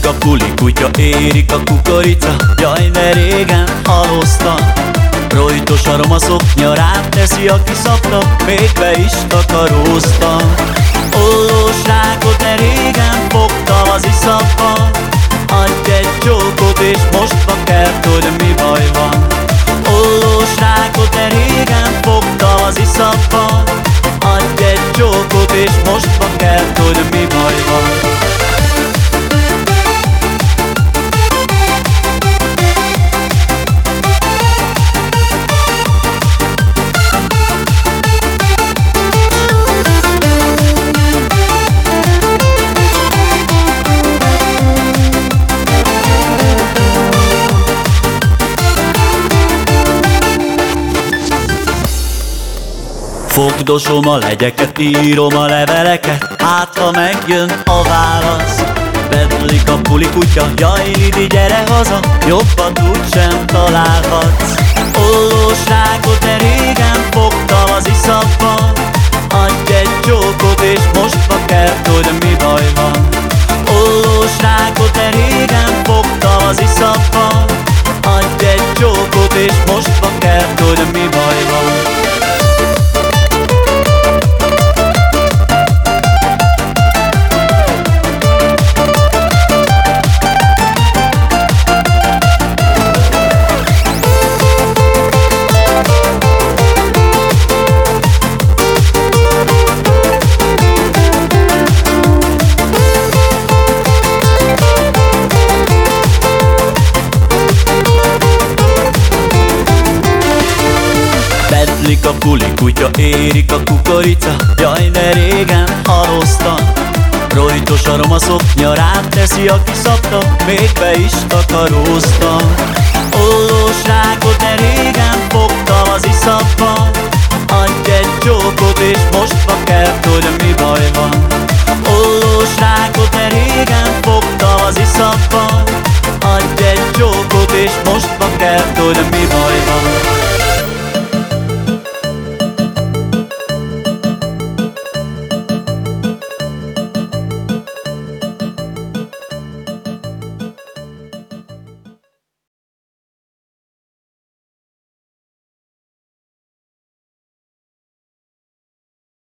a puli, kutya érik a kukorica. Jaj, ne régen haloztam Rojtos aroma szoknya rám teszi a kiszapra Még be is takaróztam Ollós rákot ne régen fogtam az iszapban Adj egy csókot és most ma kell, hogy mi baj van Fogdosom a legyeket, írom a leveleket. Hát ha megjön a válasz Bedlik a puli kutya, jaj Lidi, gyere haza Jobbat sem találhatsz. Ollós rákot, de régen fogtam az iszapban Adj egy csókot és most ma kell, hogy mi baj van. Ollós rákot, de régen fogtam az iszapban Adj egy csókot és most ma kell, hogy mi baj Bedlik a puli, kutya érik a kukorica. Jaj, de régen haloztam Rojtos aroma szoknya rám teszi a kiszapta Még be is takaróztam Ollós rákot de régen fogtam az iszapban Adj egy csókot és most ma kell, hogy mi baj van. Ollós rákot de régen fogtam az iszapban Adj egy csókot és most ma kell, hogy mi